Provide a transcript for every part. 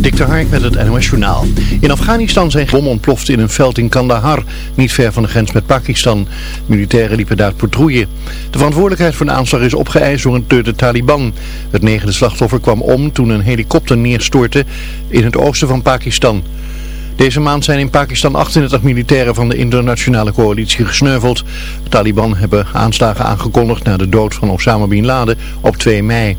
Dik de Hark met het NOS Journaal. In Afghanistan zijn bom ontploft in een veld in Kandahar, niet ver van de grens met Pakistan. Militairen liepen daar patrouille. De verantwoordelijkheid voor de aanslag is opgeëist door, een, door de Taliban. Het negende slachtoffer kwam om toen een helikopter neerstortte in het oosten van Pakistan. Deze maand zijn in Pakistan 38 militairen van de internationale coalitie gesneuveld. De Taliban hebben aanslagen aangekondigd na de dood van Osama Bin Laden op 2 mei.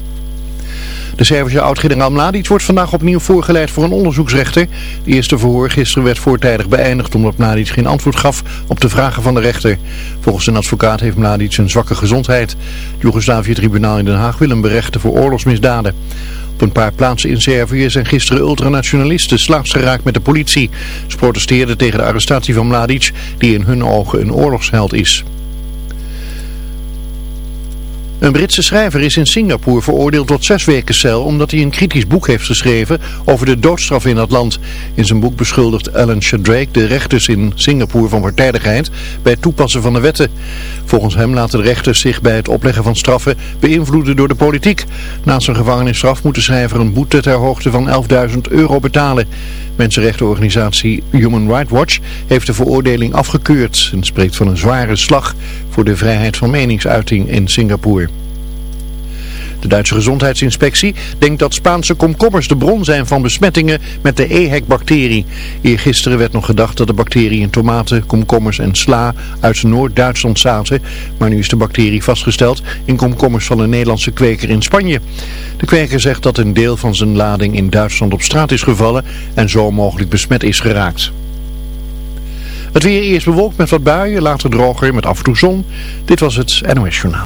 De Servische oud-generaal Mladic wordt vandaag opnieuw voorgeleid voor een onderzoeksrechter. De eerste verhoor gisteren werd voortijdig beëindigd omdat Mladic geen antwoord gaf op de vragen van de rechter. Volgens een advocaat heeft Mladic een zwakke gezondheid. Het Joegoslavië-tribunaal in Den Haag wil hem berechten voor oorlogsmisdaden. Op een paar plaatsen in Servië zijn gisteren ultranationalisten slaags geraakt met de politie. Ze protesteerden tegen de arrestatie van Mladic, die in hun ogen een oorlogsheld is. Een Britse schrijver is in Singapore veroordeeld tot zes weken cel omdat hij een kritisch boek heeft geschreven over de doodstraf in dat land. In zijn boek beschuldigt Alan Shadrake de rechters in Singapore van partijdigheid bij het toepassen van de wetten. Volgens hem laten de rechters zich bij het opleggen van straffen beïnvloeden door de politiek. Naast zijn gevangenisstraf moet de schrijver een boete ter hoogte van 11.000 euro betalen. Mensenrechtenorganisatie Human Rights Watch heeft de veroordeling afgekeurd en spreekt van een zware slag voor de vrijheid van meningsuiting in Singapore. De Duitse gezondheidsinspectie denkt dat Spaanse komkommers de bron zijn van besmettingen met de EHEC-bacterie. Eergisteren werd nog gedacht dat de bacterie in tomaten, komkommers en sla uit Noord-Duitsland zaten. Maar nu is de bacterie vastgesteld in komkommers van een Nederlandse kweker in Spanje. De kweker zegt dat een deel van zijn lading in Duitsland op straat is gevallen en zo mogelijk besmet is geraakt. Het weer eerst bewolkt met wat buien, later droger met af en toe zon. Dit was het NOS Journaal.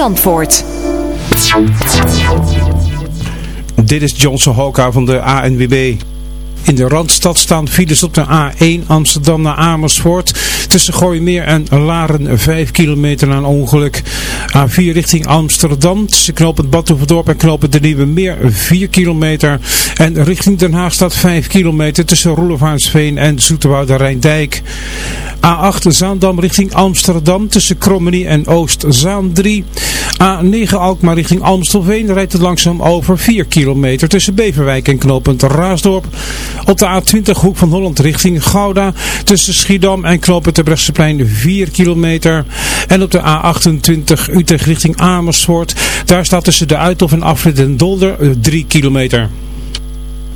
Zandvoort. Dit is Johnson Hoka van de ANWB. In de Randstad staan files op de A1 Amsterdam naar Amersfoort. Tussen Gooimeer en Laren 5 kilometer na een ongeluk. A4 richting Amsterdam. Tussen knooppunt Badhoevedorp en knooppunt de Nieuwe Meer 4 kilometer. En richting Den Haag staat 5 kilometer tussen Roelevaansveen en Zoeterwoude Rijndijk. A8 Zaandam richting Amsterdam tussen Krommenie en Oost-Zaan 3. A9 Alkmaar richting Amstelveen rijdt het langzaam over 4 kilometer tussen Beverwijk en knooppunt Raasdorp. Op de A20 Hoek van Holland richting Gouda tussen Schiedam en knooppunt Terbrechtseplein 4 kilometer. En op de A28 Utrecht richting Amersfoort. Daar staat tussen de Uithof en Afrit en Dolder 3 kilometer.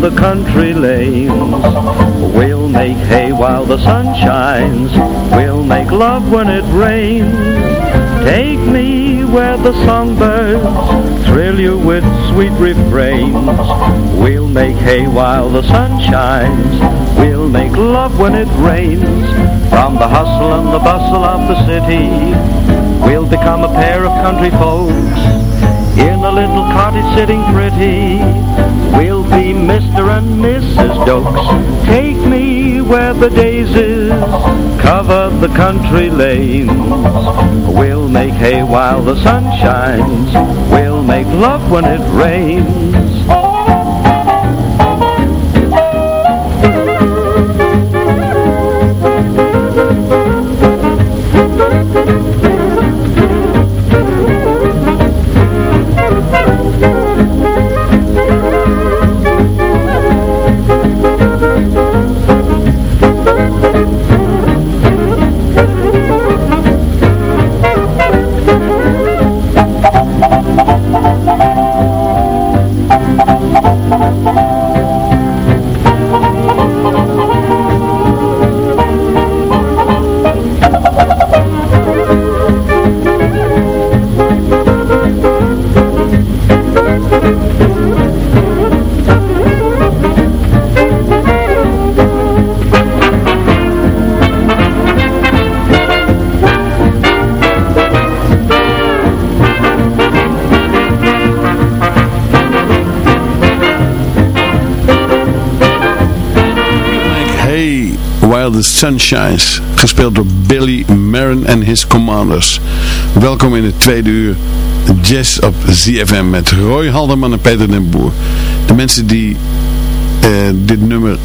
The country lanes. We'll make hay while the sun shines. We'll make love when it rains. Take me where the songbirds thrill you with sweet refrains. We'll make hay while the sun shines. We'll make love when it rains. From the hustle and the bustle of the city, we'll become a pair of country folks in a little cottage sitting pretty. We'll be Mr. and Mrs. Dokes. Take me where the daisies cover the country lanes. We'll make hay while the sun shines. We'll make love when it rains. Sunshines, gespeeld door Billy Marin en his Commanders. Welkom in het tweede uur Jazz op ZFM met Roy Halderman en Peter den Boer. De mensen die uh, dit nummer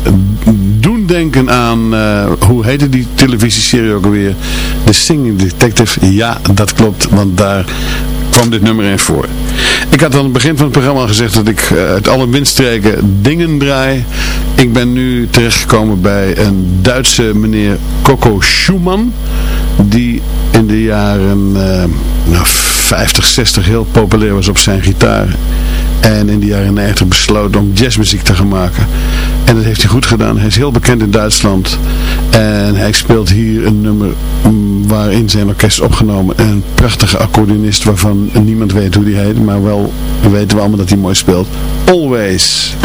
doen denken aan, uh, hoe heette die televisieserie ook alweer? The Singing Detective. Ja, dat klopt, want daar kwam dit nummer in voor. Ik had aan het begin van het programma gezegd dat ik uh, uit alle windstreken dingen draai. Ik ben nu terechtgekomen bij een Duitse meneer Coco Schumann. Die in de jaren uh, nou, 50, 60 heel populair was op zijn gitaar. En in de jaren 90 besloot om jazzmuziek te gaan maken. En dat heeft hij goed gedaan. Hij is heel bekend in Duitsland. En hij speelt hier een nummer mm, waarin zijn orkest opgenomen. Een prachtige accordeonist waarvan niemand weet hoe die heet. Maar wel weten we allemaal dat hij mooi speelt. Always.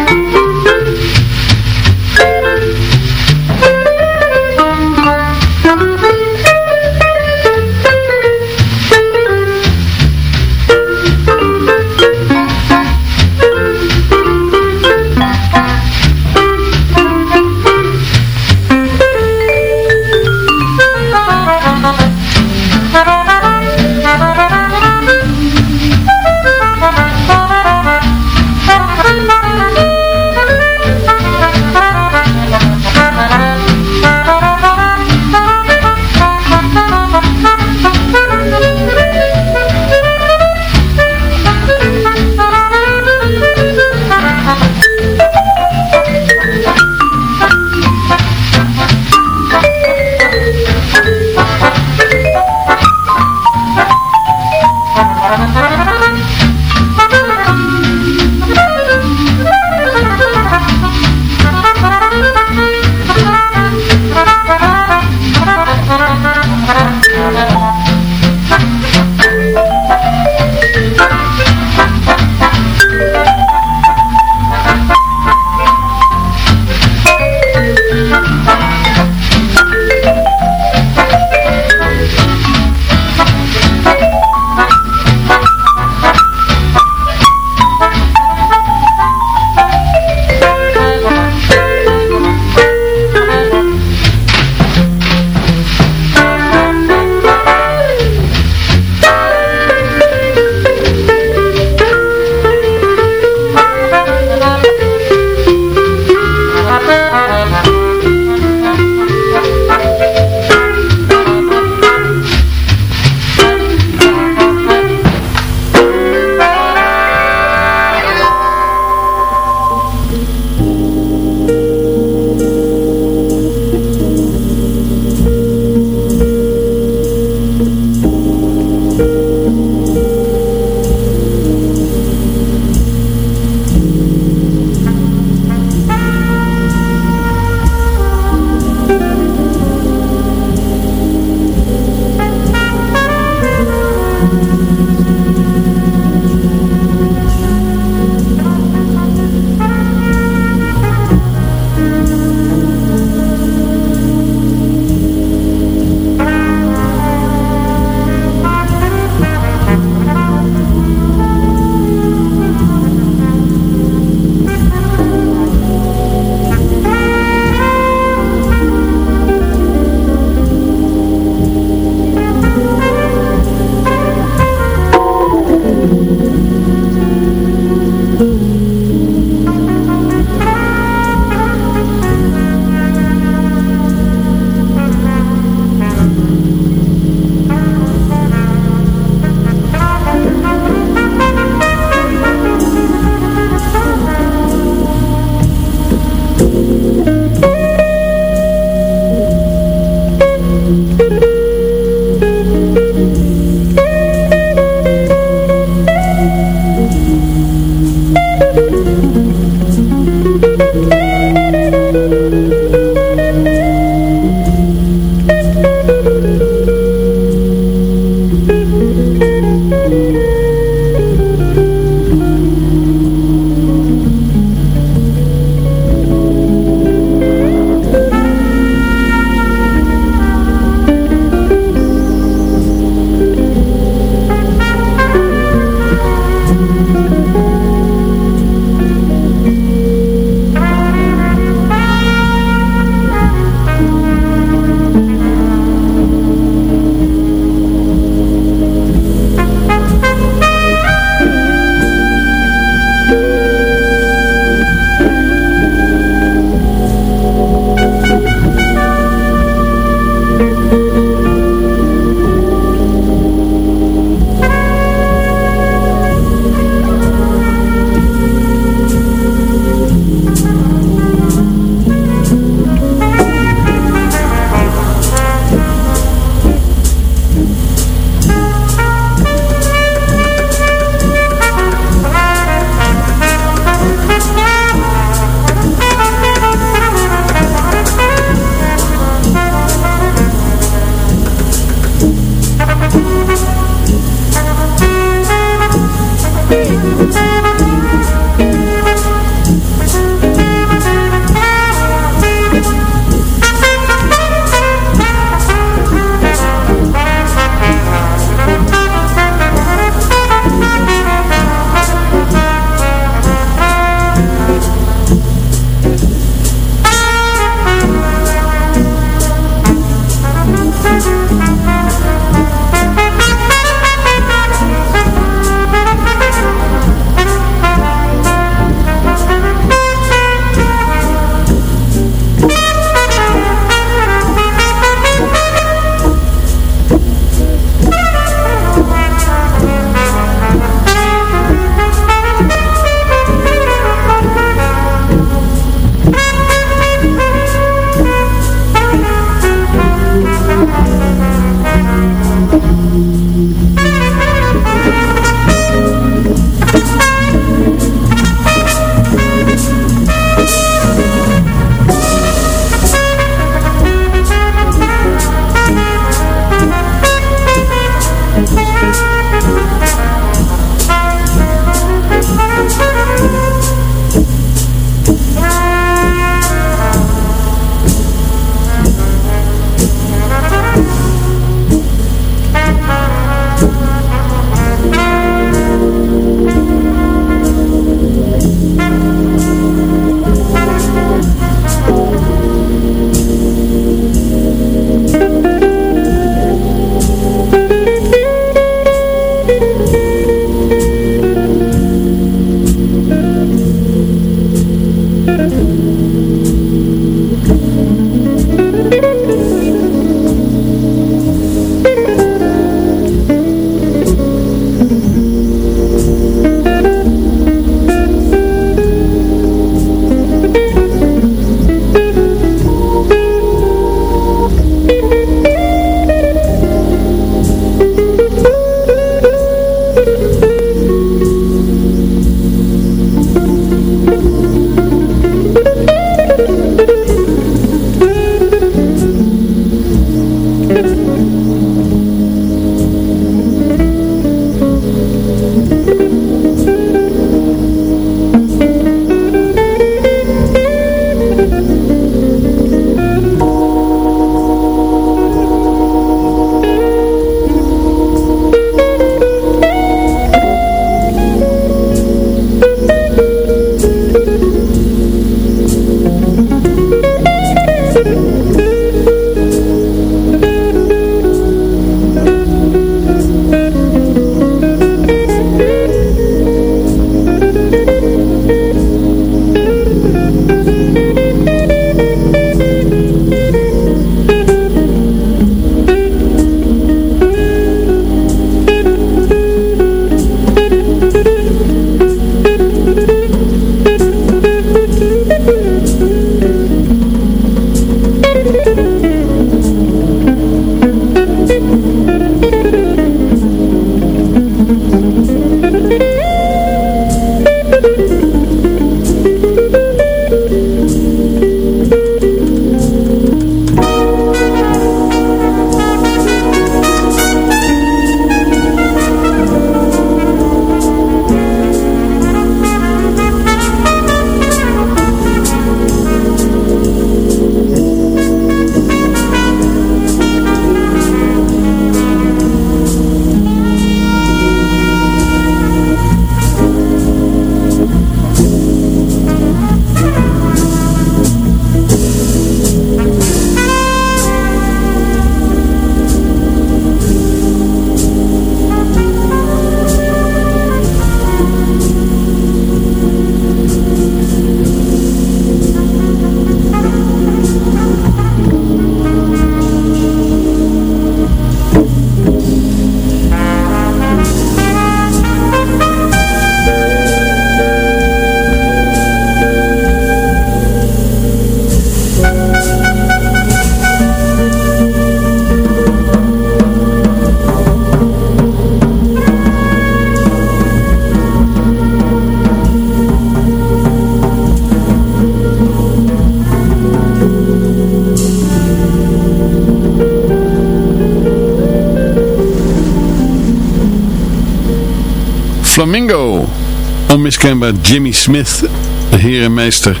Onmiskenbaar Jimmy Smith, de en meester,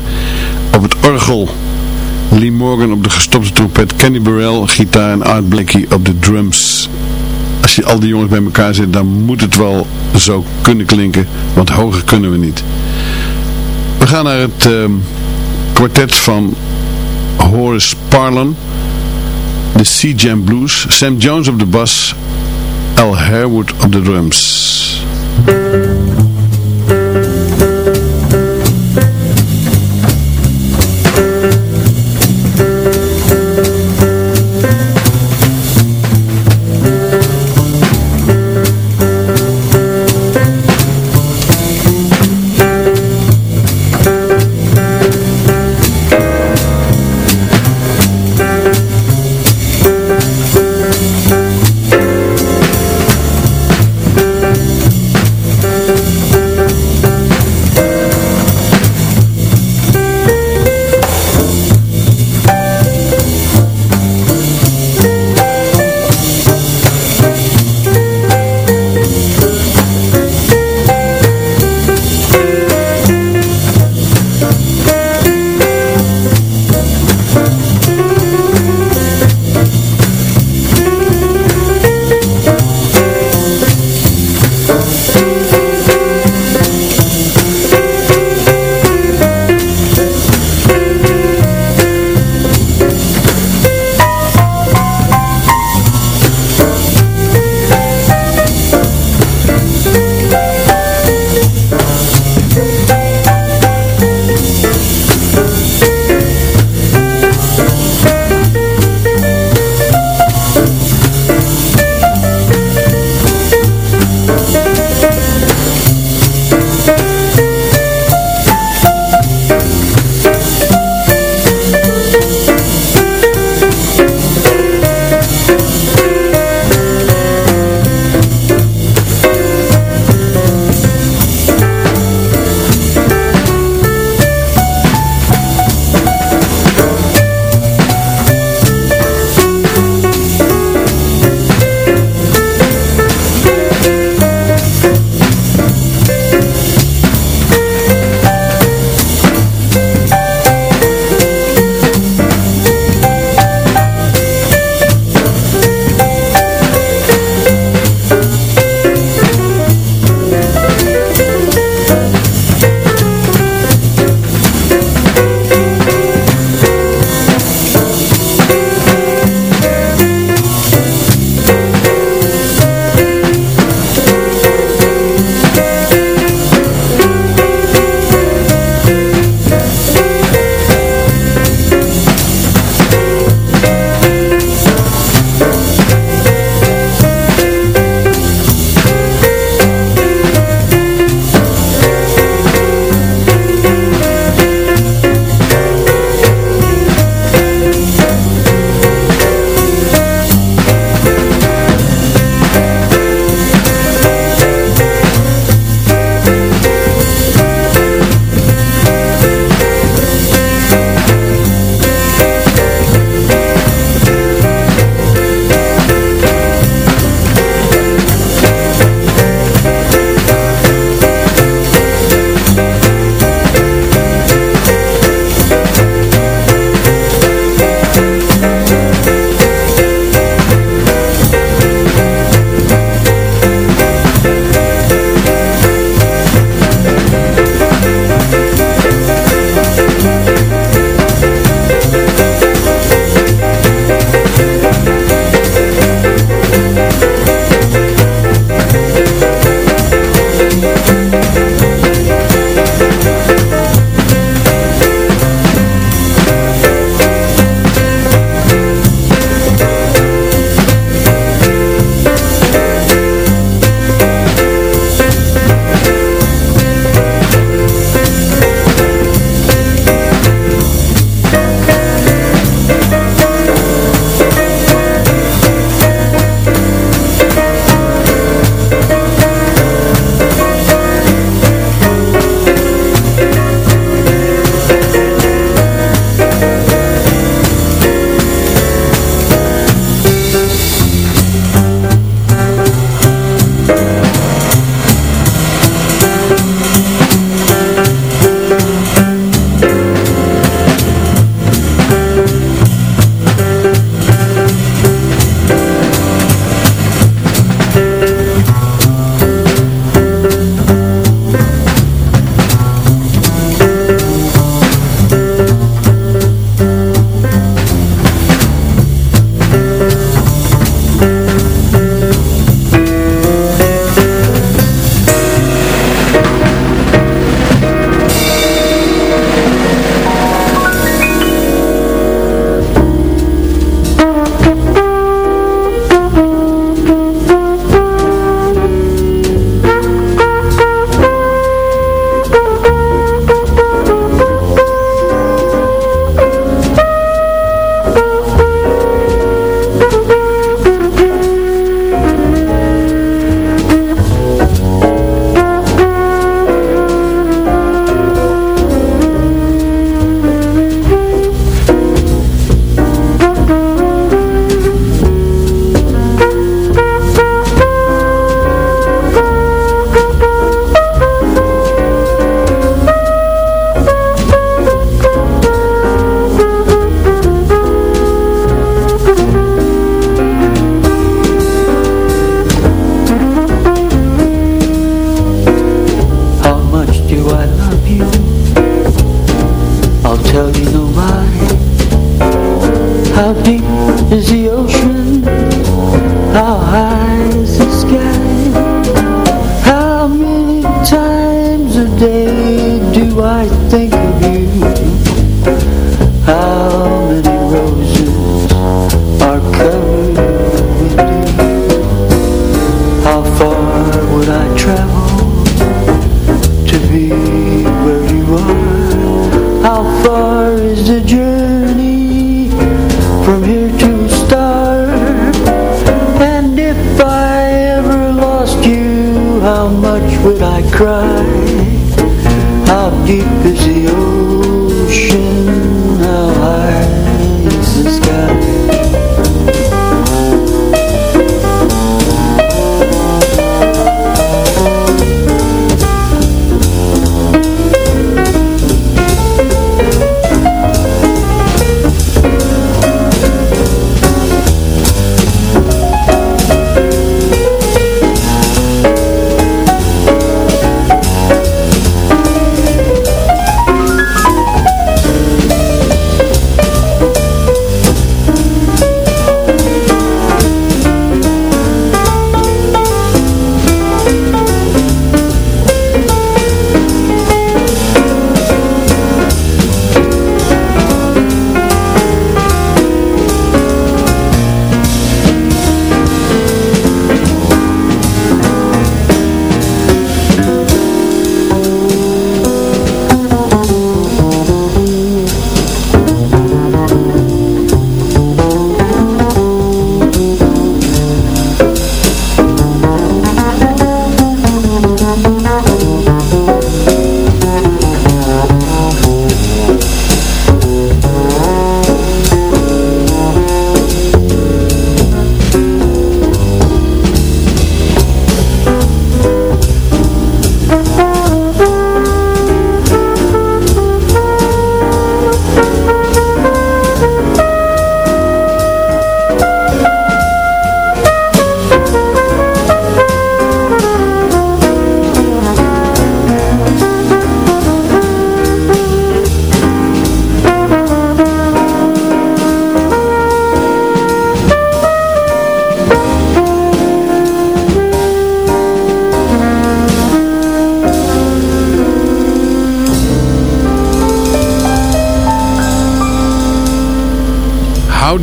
op het orgel. Lee Morgan op de gestopte trompet, Kenny Burrell, gitaar en Art Blakey op de drums. Als je al die jongens bij elkaar zet, dan moet het wel zo kunnen klinken, want hoger kunnen we niet. We gaan naar het uh, kwartet van Horace Parlan, de C-Jam Blues, Sam Jones op de bas, Al Harewood op de drums.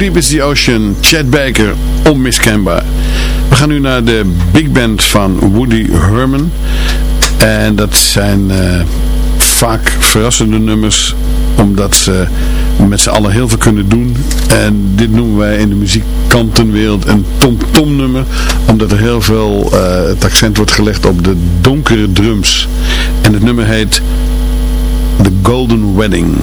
Deep is the Ocean, Chad Baker, onmiskenbaar. We gaan nu naar de big band van Woody Herman. En dat zijn eh, vaak verrassende nummers, omdat ze met z'n allen heel veel kunnen doen. En dit noemen wij in de muziekkantenwereld een tom-tom nummer, omdat er heel veel eh, het accent wordt gelegd op de donkere drums. En het nummer heet The Golden Wedding.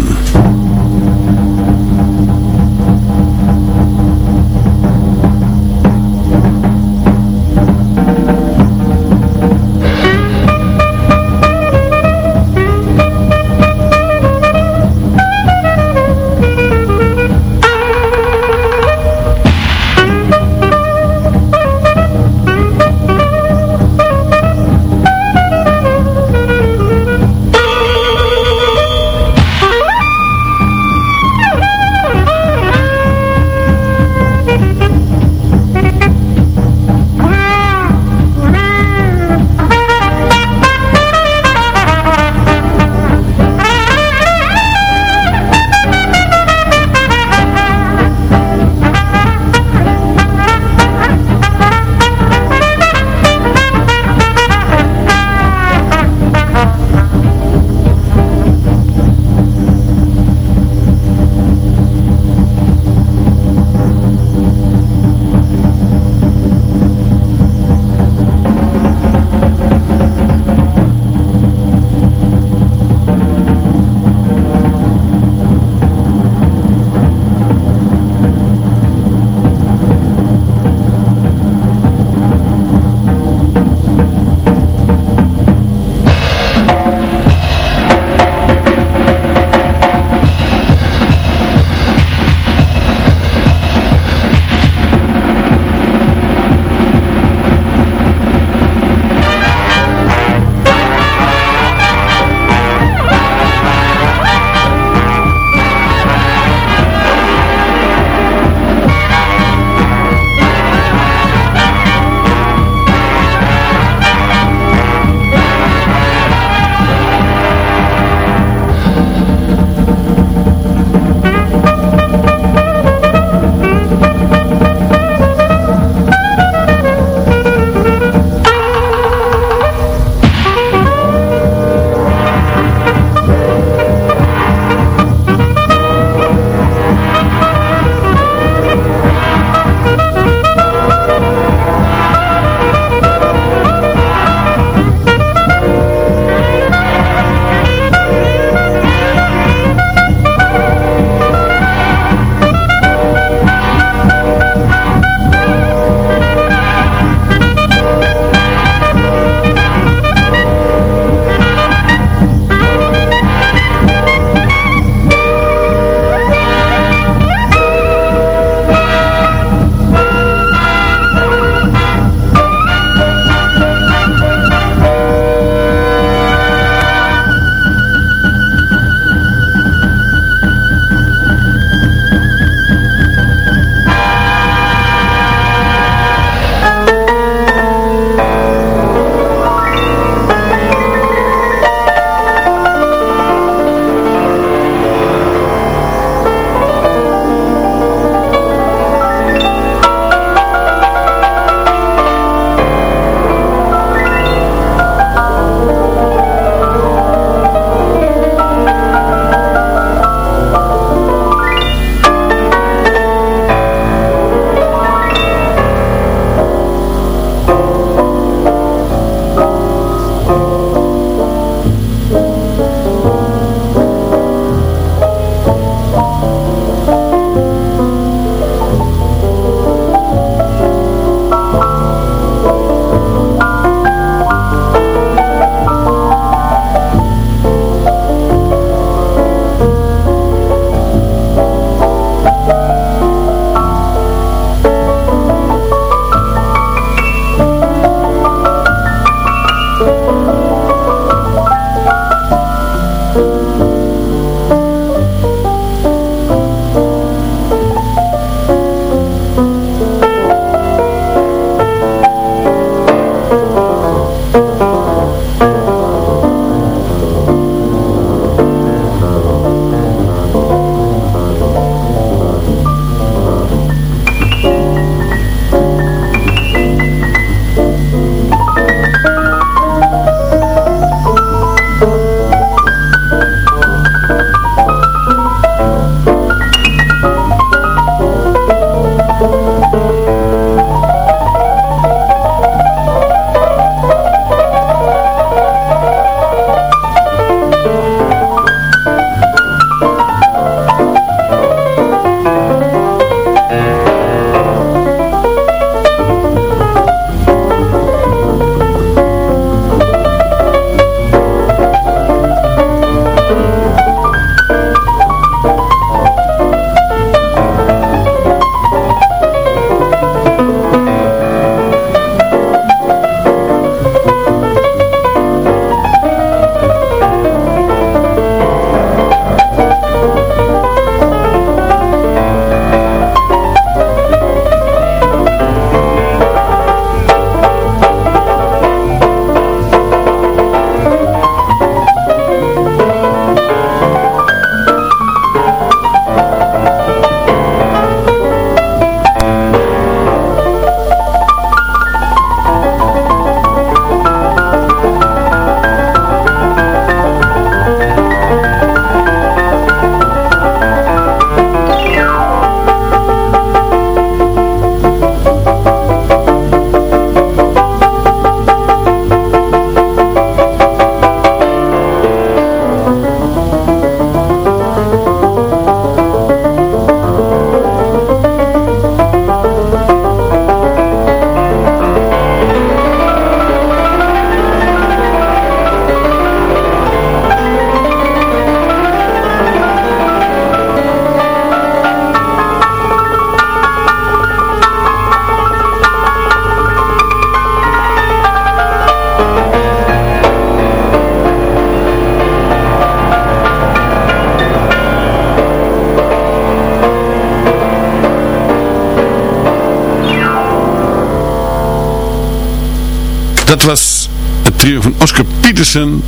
Peterson.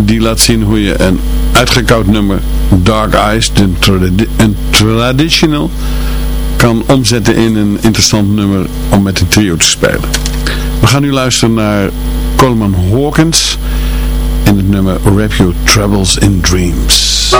Die laat zien hoe je een uitgekoud nummer Dark Eyes, een, traditional, kan omzetten in een interessant nummer om met een trio te spelen. We gaan nu luisteren naar Coleman Hawkins in het nummer Rap Your Troubles in Dreams.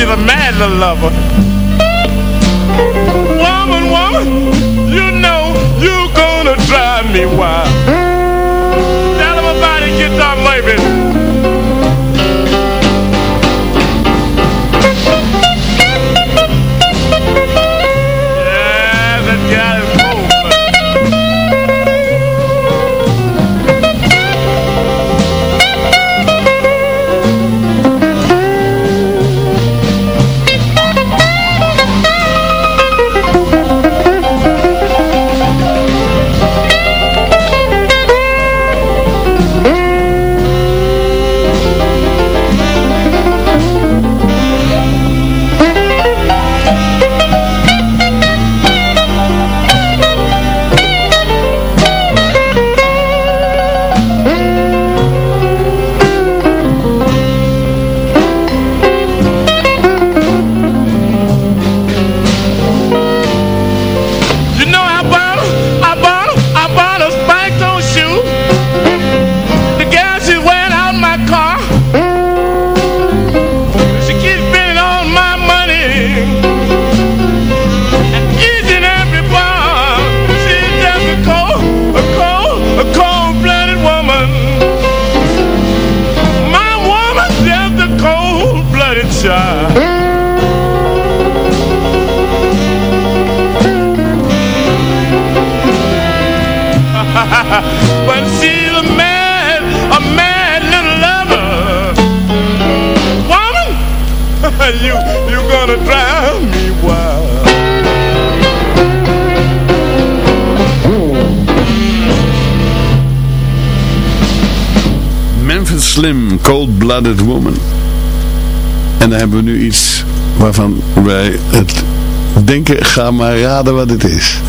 she's a mad little lover. Woman, woman, you know you're gonna drive me wild. Tell him about it, get that baby. Slim, Cold Blooded Woman. En dan hebben we nu iets waarvan wij het denken, ga maar raden wat het is.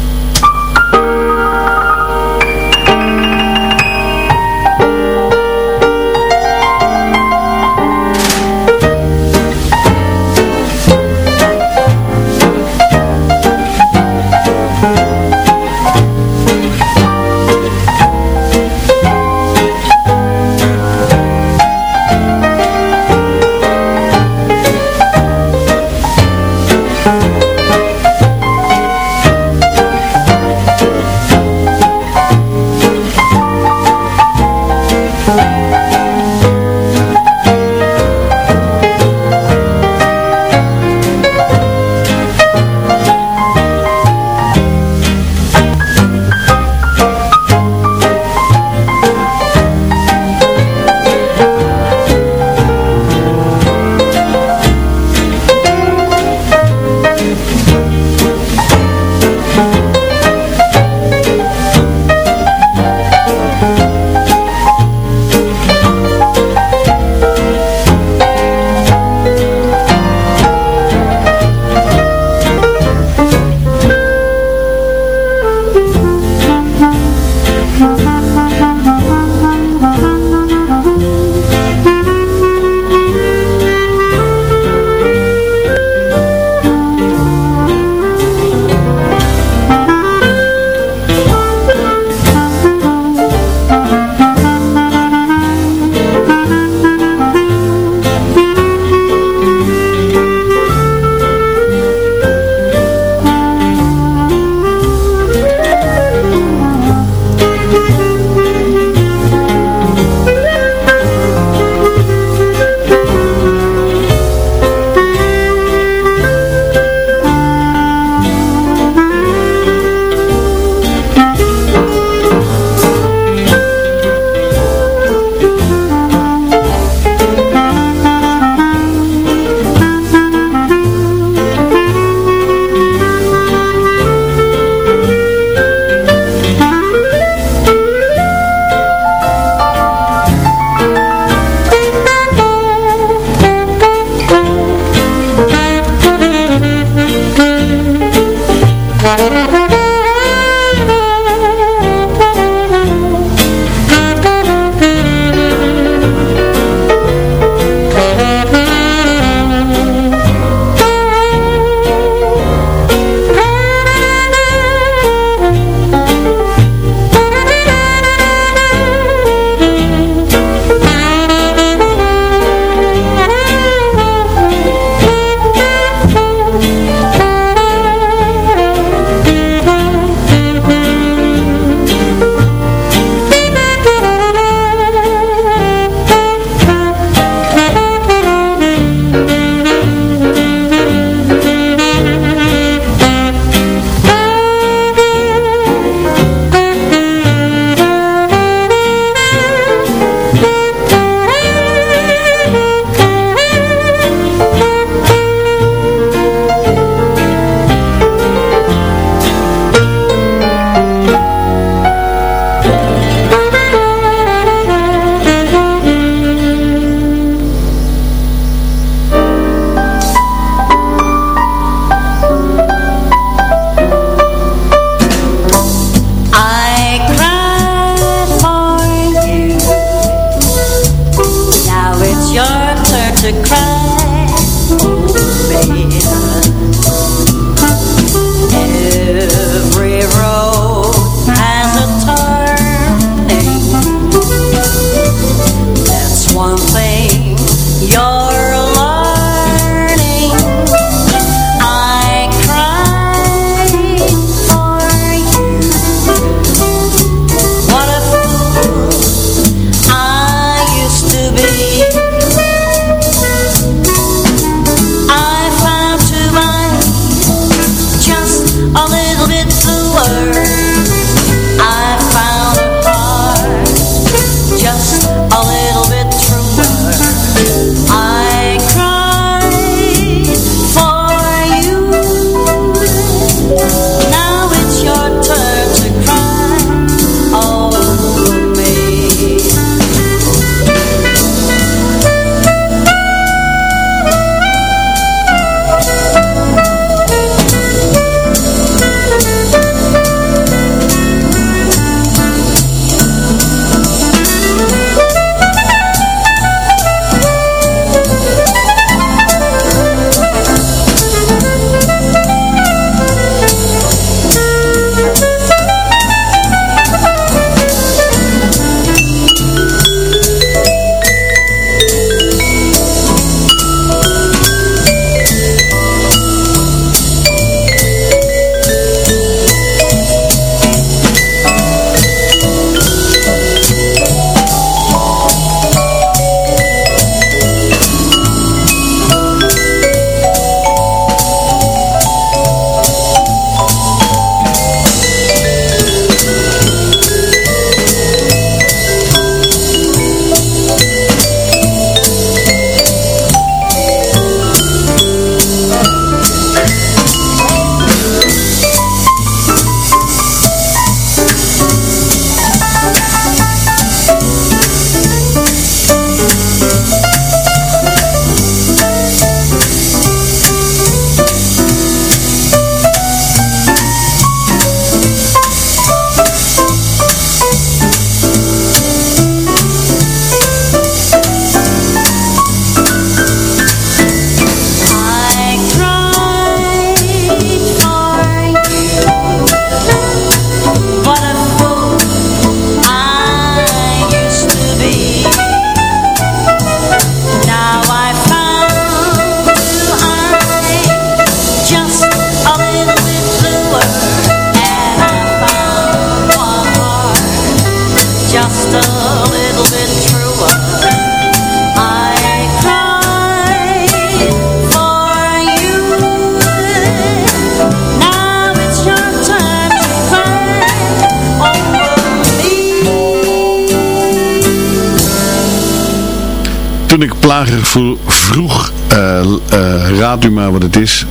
Toen ik plagerig vroeg, uh, uh, raad u maar wat het is,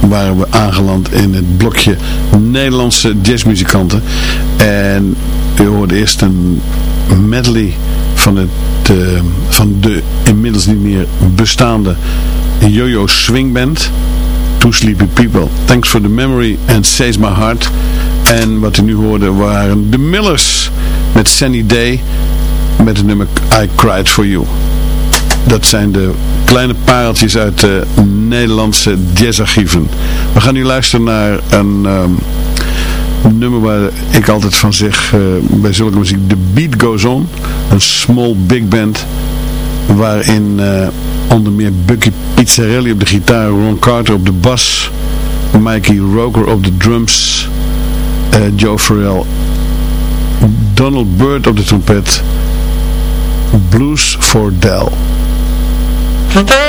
waren we aangeland in het blokje Nederlandse jazzmuzikanten. En u hoorde eerst een medley van, het, uh, van de inmiddels niet meer bestaande Yo-Yo Swing Band. Two Sleepy People, Thanks for the Memory and Says My Heart. En wat u nu hoorde waren de Millers met Sunny Day met het nummer I Cried For You. Dat zijn de kleine pareltjes uit de Nederlandse jazzarchieven. We gaan nu luisteren naar een um, nummer waar ik altijd van zeg uh, bij zulke muziek. The Beat Goes On. Een small big band waarin uh, onder meer Bucky Pizzarelli op de gitaar, Ron Carter op de bas, Mikey Roker op de drums, uh, Joe Farrell, Donald Byrd op de trompet, Blues for Dell. Thank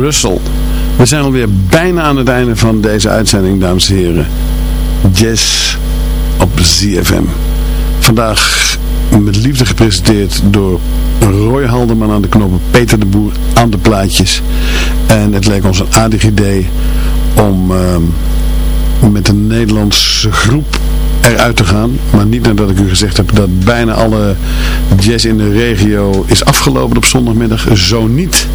Russell. We zijn alweer bijna aan het einde van deze uitzending, dames en heren. Jazz op ZFM. Vandaag met liefde gepresenteerd door Roy Haldeman aan de knoppen, Peter de Boer aan de plaatjes. En het leek ons een aardig idee om ehm, met een Nederlandse groep eruit te gaan. Maar niet nadat ik u gezegd heb dat bijna alle jazz in de regio is afgelopen op zondagmiddag. Zo niet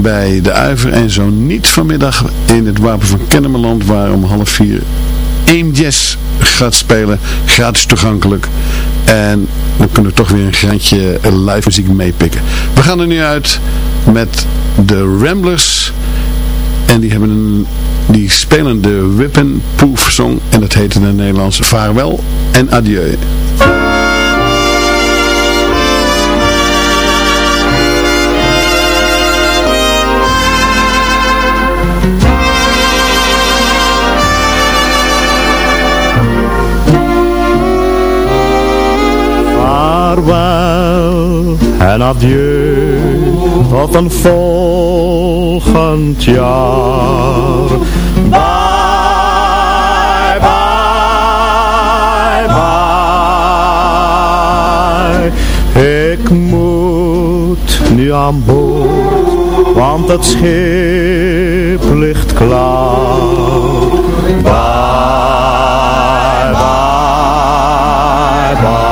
bij de Uiver en zo niet vanmiddag in het Wapen van Kennemerland waar om half vier één Jazz gaat spelen. Gratis toegankelijk. En dan kunnen we toch weer een graantje live muziek meepikken. We gaan er nu uit met de Ramblers. En die hebben een die spelen de Whippen Proof Song en dat heet in het Nederlands Vaarwel en Adieu. Vaarwel en adieu tot een volgend jaar. Bye, bye, bye. Ik moet nu aan boord, want het schip ligt klaar. Bye, bye, bye.